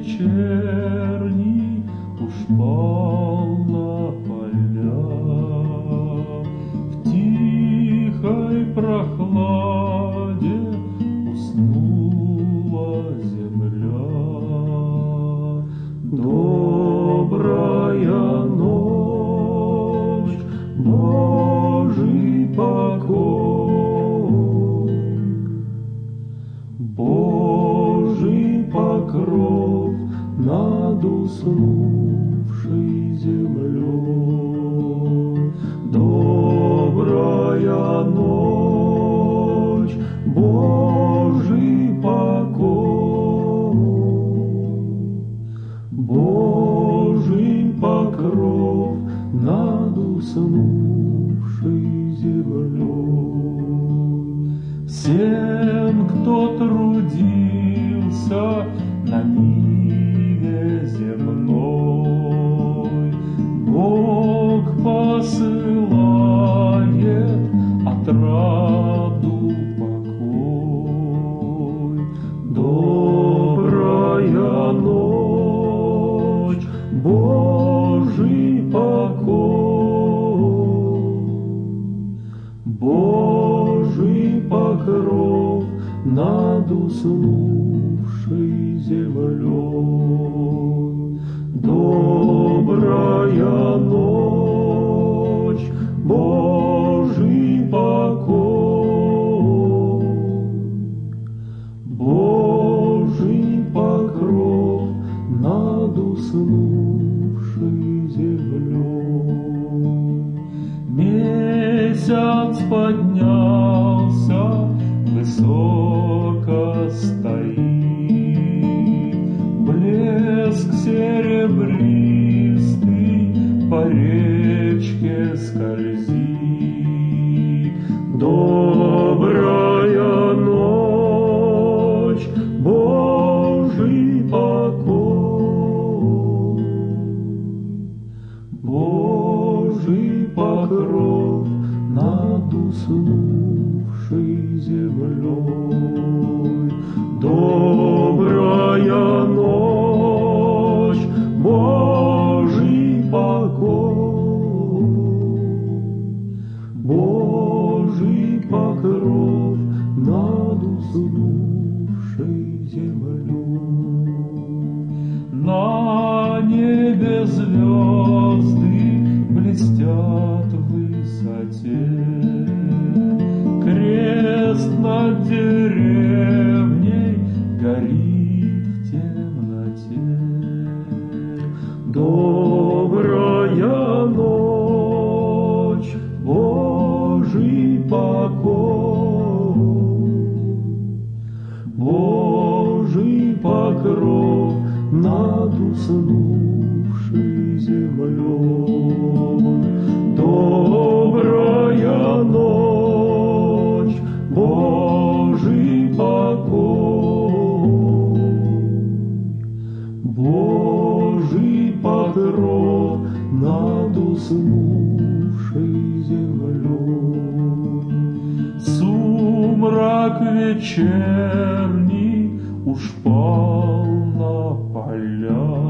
вечерний уж пал на поля. В тихой прохладе уснула земля. Добрая ночь, Божий покой, уснувшей землей. Добрая ночь, Божий покой, Божий покров над уснувшей землей. Всем, кто трудился на ниве посылает отраду покой. Добрая ночь, Божий покой, Божий покров над уснувшей землей. Месяц поднялся, высоко стоит, Блеск серебристый по речке скользит. Добрая блестят в высоте. Крест над деревней горит в темноте. Добрая ночь, Божий покой, Божий покров над уснувшей уснувшей землей. Сумрак вечерний уж пал на поля.